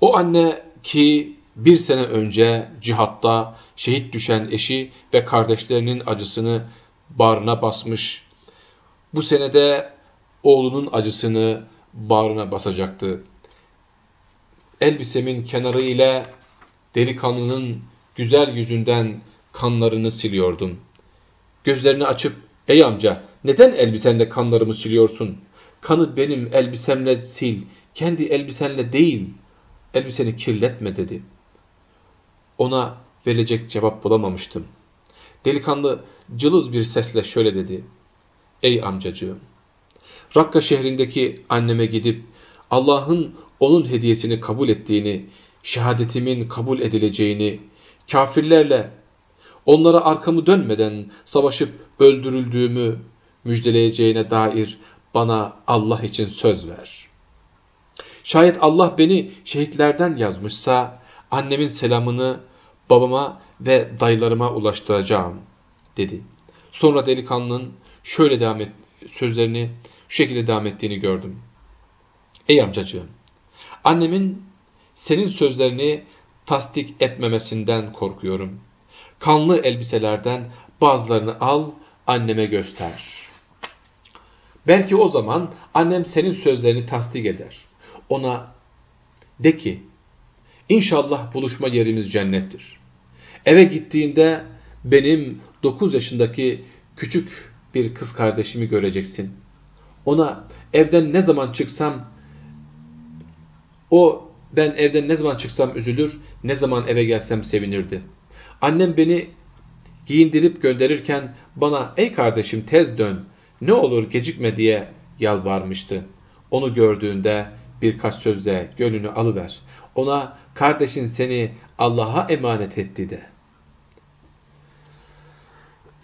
S1: O anne ki bir sene önce cihatta şehit düşen eşi ve kardeşlerinin acısını bağrına basmış, bu senede oğlunun acısını bağrına basacaktı elbisemin kenarı ile delikanlının güzel yüzünden kanlarını siliyordum. Gözlerini açıp, ey amca neden elbisenle kanlarımı siliyorsun? Kanı benim elbisemle sil, kendi elbisenle değil, elbiseni kirletme dedi. Ona verecek cevap bulamamıştım. Delikanlı cılız bir sesle şöyle dedi. Ey amcacığım, Rakka şehrindeki anneme gidip Allah'ın onun hediyesini kabul ettiğini, şehadetimin kabul edileceğini, kafirlerle onlara arkamı dönmeden savaşıp öldürüldüğümü müjdeleyeceğine dair bana Allah için söz ver. Şayet Allah beni şehitlerden yazmışsa annemin selamını babama ve dayılarıma ulaştıracağım dedi. Sonra delikanlının şöyle devam et, sözlerini şu şekilde devam ettiğini gördüm. Ey amcacığım, annemin senin sözlerini tasdik etmemesinden korkuyorum. Kanlı elbiselerden bazılarını al, anneme göster. Belki o zaman annem senin sözlerini tasdik eder. Ona de ki, İnşallah buluşma yerimiz cennettir. Eve gittiğinde benim 9 yaşındaki küçük bir kız kardeşimi göreceksin. Ona evden ne zaman çıksam o ben evden ne zaman çıksam üzülür, ne zaman eve gelsem sevinirdi. Annem beni giyindirip gönderirken bana ey kardeşim tez dön, ne olur gecikme diye yalvarmıştı. Onu gördüğünde birkaç sözle gönlünü alıver. Ona kardeşin seni Allah'a emanet etti de.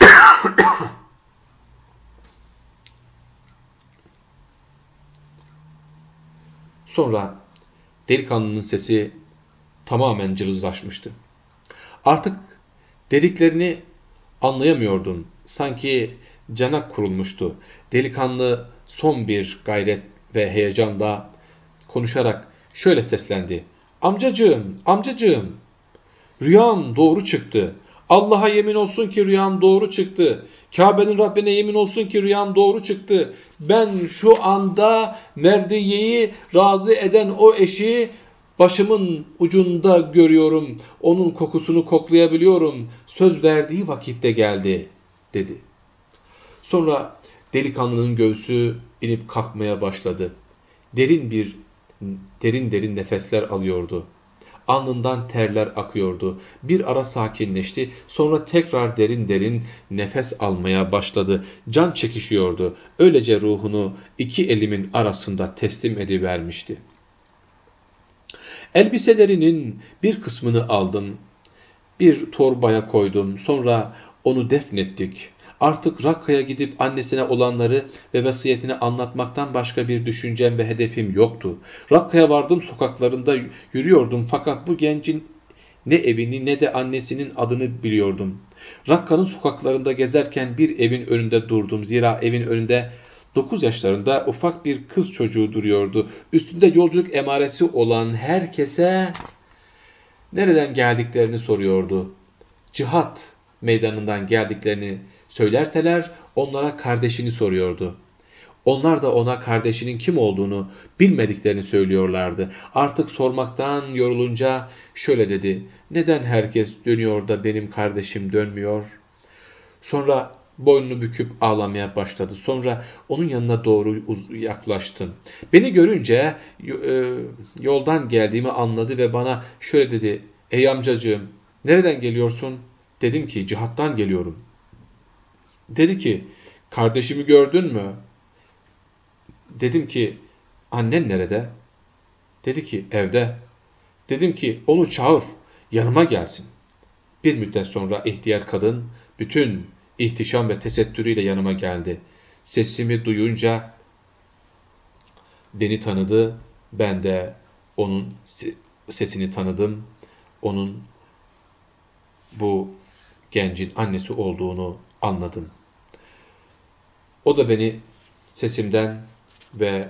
S1: Sonra delikanlının sesi tamamen cılızlaşmıştı. Artık dediklerini anlayamıyordum. Sanki cana kurulmuştu. Delikanlı son bir gayret ve heyecanla konuşarak şöyle seslendi. Amcacığım, amcacığım, rüyam doğru çıktı. Allah'a yemin olsun ki rüyam doğru çıktı. Kabe'nin Rabbine yemin olsun ki rüyam doğru çıktı. Ben şu anda Merdiye'yi razı eden o eşi başımın ucunda görüyorum. Onun kokusunu koklayabiliyorum. Söz verdiği vakitte geldi dedi. Sonra delikanlının göğsü inip kalkmaya başladı. Derin bir derin derin nefesler alıyordu. Alnından terler akıyordu. Bir ara sakinleşti. Sonra tekrar derin derin nefes almaya başladı. Can çekişiyordu. Öylece ruhunu iki elimin arasında teslim edivermişti. Elbiselerinin bir kısmını aldım. Bir torbaya koydum. Sonra onu defnettik. Artık Rakka'ya gidip annesine olanları ve vasiyetini anlatmaktan başka bir düşüncem ve hedefim yoktu. Rakka'ya vardım sokaklarında yürüyordum fakat bu gencin ne evini ne de annesinin adını biliyordum. Rakka'nın sokaklarında gezerken bir evin önünde durdum. Zira evin önünde 9 yaşlarında ufak bir kız çocuğu duruyordu. Üstünde yolculuk emaresi olan herkese nereden geldiklerini soruyordu. Cihat meydanından geldiklerini söylerseler onlara kardeşini soruyordu. Onlar da ona kardeşinin kim olduğunu bilmediklerini söylüyorlardı. Artık sormaktan yorulunca şöyle dedi. Neden herkes dönüyor da benim kardeşim dönmüyor? Sonra boynunu büküp ağlamaya başladı. Sonra onun yanına doğru yaklaştım. Beni görünce e, yoldan geldiğimi anladı ve bana şöyle dedi. Ey amcacığım nereden geliyorsun? Dedim ki cihattan geliyorum. Dedi ki kardeşimi gördün mü? Dedim ki annen nerede? Dedi ki evde. Dedim ki onu çağır yanıma gelsin. Bir müddet sonra ihtiyar kadın bütün ihtişam ve tesettürüyle yanıma geldi. Sesimi duyunca beni tanıdı. Ben de onun sesini tanıdım. Onun bu gencin annesi olduğunu anladım. O da beni sesimden ve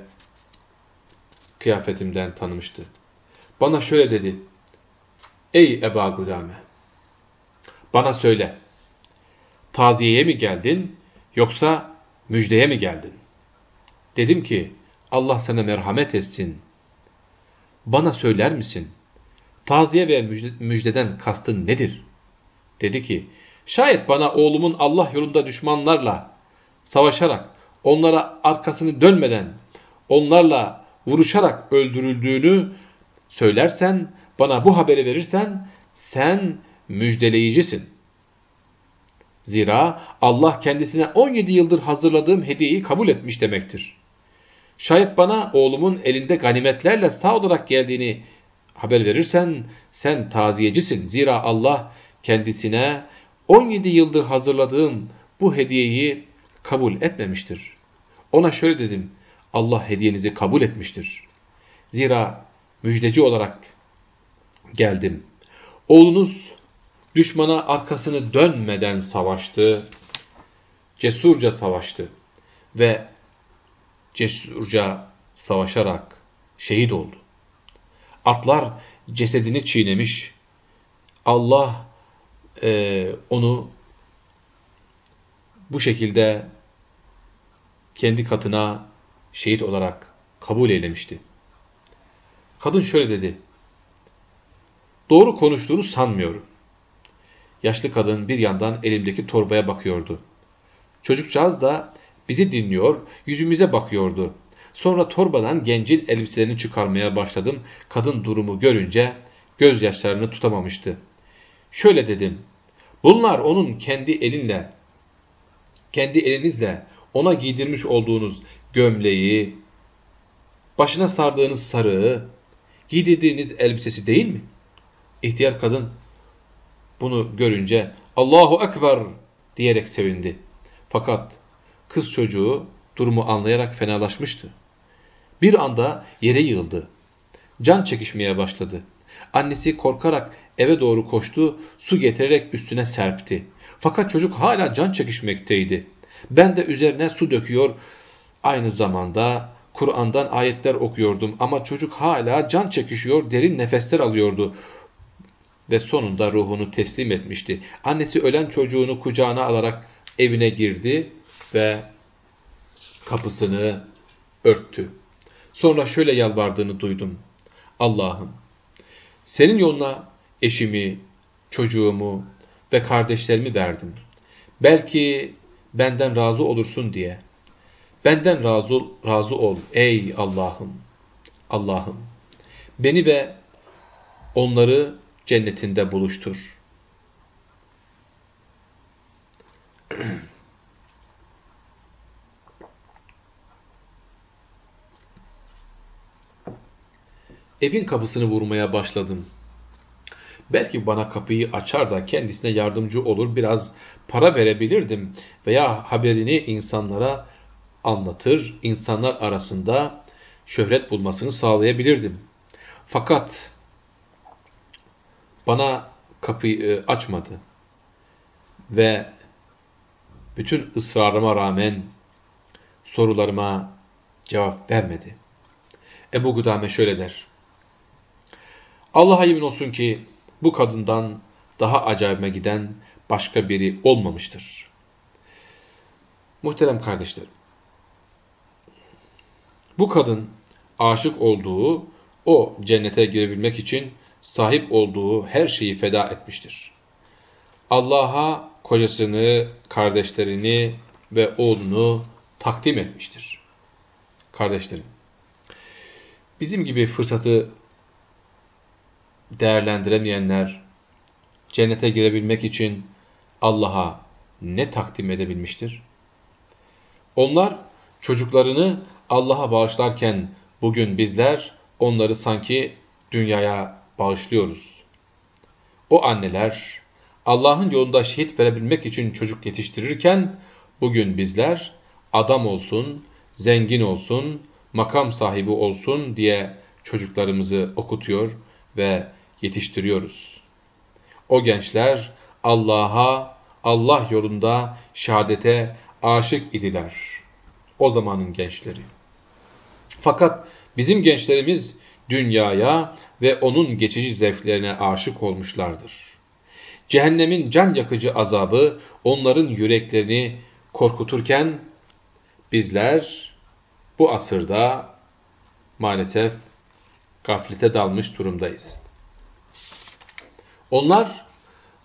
S1: kıyafetimden tanımıştı. Bana şöyle dedi. Ey Eba Gudame! Bana söyle. Taziyeye mi geldin yoksa müjdeye mi geldin? Dedim ki Allah sana merhamet etsin. Bana söyler misin? taziye ve müjdeden kastın nedir? Dedi ki, şayet bana oğlumun Allah yolunda düşmanlarla savaşarak, onlara arkasını dönmeden, onlarla vuruşarak öldürüldüğünü söylersen, bana bu haberi verirsen, sen müjdeleyicisin. Zira Allah kendisine 17 yıldır hazırladığım hediyeyi kabul etmiş demektir. Şayet bana oğlumun elinde ganimetlerle sağ olarak geldiğini haber verirsen sen taziyecisin. Zira Allah kendisine 17 yıldır hazırladığım bu hediyeyi kabul etmemiştir. Ona şöyle dedim, Allah hediyenizi kabul etmiştir. Zira müjdeci olarak geldim. Oğlunuz düşmana arkasını dönmeden savaştı, cesurca savaştı ve cesurca savaşarak şehit oldu. Atlar cesedini çiğnemiş, Allah e, onu bu şekilde kendi katına şehit olarak kabul eylemişti. Kadın şöyle dedi, doğru konuştuğunu sanmıyorum. Yaşlı kadın bir yandan elimdeki torbaya bakıyordu. Çocukcağız da bizi dinliyor, yüzümüze bakıyordu. Sonra torbadan gencin elbiselerini çıkarmaya başladım. Kadın durumu görünce gözyaşlarını tutamamıştı. Şöyle dedim, bunlar onun kendi elinle, kendi elinizle ona giydirmiş olduğunuz gömleği, başına sardığınız sarığı, giydirdiğiniz elbisesi değil mi? İhtiyar kadın bunu görünce Allahu Ekber diyerek sevindi. Fakat kız çocuğu durumu anlayarak fenalaşmıştı. Bir anda yere yığıldı. Can çekişmeye başladı. Annesi korkarak eve doğru koştu, su getirerek üstüne serpti. Fakat çocuk hala can çekişmekteydi. Ben de üzerine su döküyor, aynı zamanda Kur'an'dan ayetler okuyordum ama çocuk hala can çekişiyor, derin nefesler alıyordu ve sonunda ruhunu teslim etmişti. Annesi ölen çocuğunu kucağına alarak evine girdi ve kapısını örttü. Sonra şöyle yalvardığını duydum. Allah'ım senin yoluna eşimi, çocuğumu ve kardeşlerimi verdim. Belki benden razı olursun diye. Benden razı, razı ol ey Allah'ım. Allah'ım beni ve onları cennetinde buluştur. Evin kapısını vurmaya başladım. Belki bana kapıyı açar da kendisine yardımcı olur, biraz para verebilirdim veya haberini insanlara anlatır, insanlar arasında şöhret bulmasını sağlayabilirdim. Fakat bana kapıyı e, açmadı ve bütün ısrarıma rağmen sorularıma cevap vermedi. Ebu Gudame şöyle der. Allah'a yemin olsun ki bu kadından daha acayime giden başka biri olmamıştır. Muhterem kardeşlerim, bu kadın aşık olduğu o cennete girebilmek için sahip olduğu her şeyi feda etmiştir. Allah'a kocasını, kardeşlerini ve oğlunu takdim etmiştir. Kardeşlerim, bizim gibi fırsatı değerlendiremeyenler cennete girebilmek için Allah'a ne takdim edebilmiştir? Onlar çocuklarını Allah'a bağışlarken bugün bizler onları sanki dünyaya bağışlıyoruz. O anneler Allah'ın yolunda şehit verebilmek için çocuk yetiştirirken bugün bizler adam olsun, zengin olsun, makam sahibi olsun diye çocuklarımızı okutuyor ve yetiştiriyoruz. O gençler Allah'a, Allah yolunda şehadete aşık idiler. O zamanın gençleri. Fakat bizim gençlerimiz dünyaya ve onun geçici zevklerine aşık olmuşlardır. Cehennemin can yakıcı azabı onların yüreklerini korkuturken bizler bu asırda maalesef gaflete dalmış durumdayız. Onlar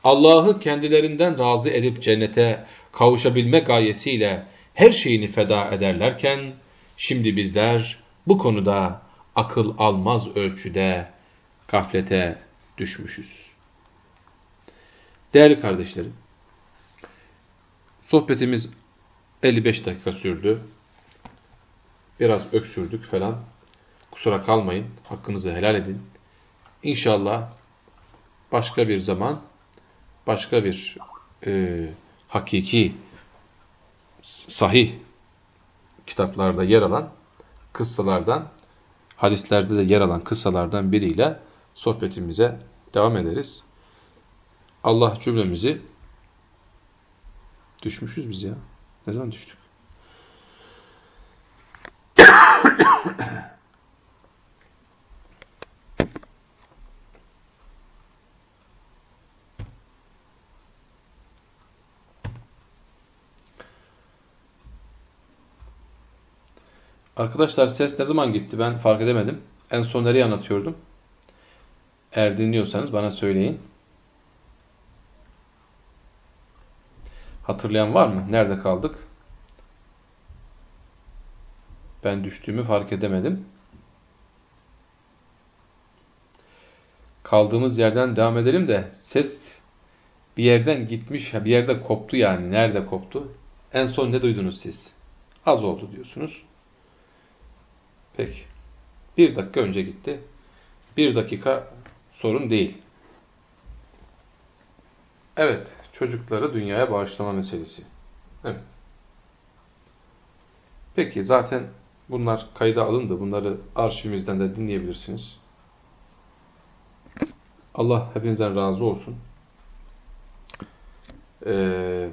S1: Allah'ı kendilerinden razı edip cennete kavuşabilme gayesiyle her şeyini feda ederlerken, şimdi bizler bu konuda akıl almaz ölçüde gaflete düşmüşüz. Değerli kardeşlerim, sohbetimiz 55 dakika sürdü. Biraz öksürdük falan. Kusura kalmayın, hakkınızı helal edin. İnşallah başka bir zaman, başka bir e, hakiki, sahih kitaplarda yer alan kıssalardan, hadislerde de yer alan kıssalardan biriyle sohbetimize devam ederiz. Allah cümlemizi düşmüşüz biz ya. Ne zaman düştük? Arkadaşlar ses ne zaman gitti ben fark edemedim. En son nereye anlatıyordum? Eğer dinliyorsanız bana söyleyin. Hatırlayan var mı? Nerede kaldık? Ben düştüğümü fark edemedim. Kaldığımız yerden devam edelim de ses bir yerden gitmiş, bir yerde koptu yani. Nerede koptu? En son ne duydunuz siz? Az oldu diyorsunuz. Peki. Bir dakika önce gitti. Bir dakika sorun değil. Evet. Çocukları dünyaya bağışlama meselesi. Evet. Peki zaten bunlar kayda alındı. Bunları arşivimizden de dinleyebilirsiniz. Allah hepinizden razı olsun. Ee,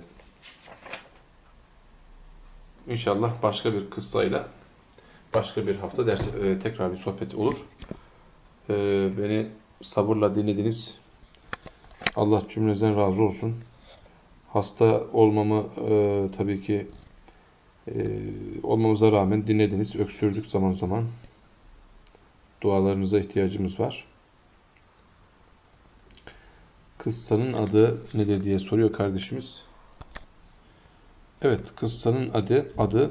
S1: inşallah başka bir kıssayla başka bir hafta ders e, tekrar bir sohbet olur. E, beni sabırla dinlediniz. Allah cümlenizden razı olsun. Hasta olmamı e, tabii ki e, olmamıza rağmen dinlediniz. Öksürdük zaman zaman. Dualarınıza ihtiyacımız var. Kıssanın adı nedir diye soruyor kardeşimiz. Evet, kıssanın adı adı